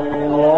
الله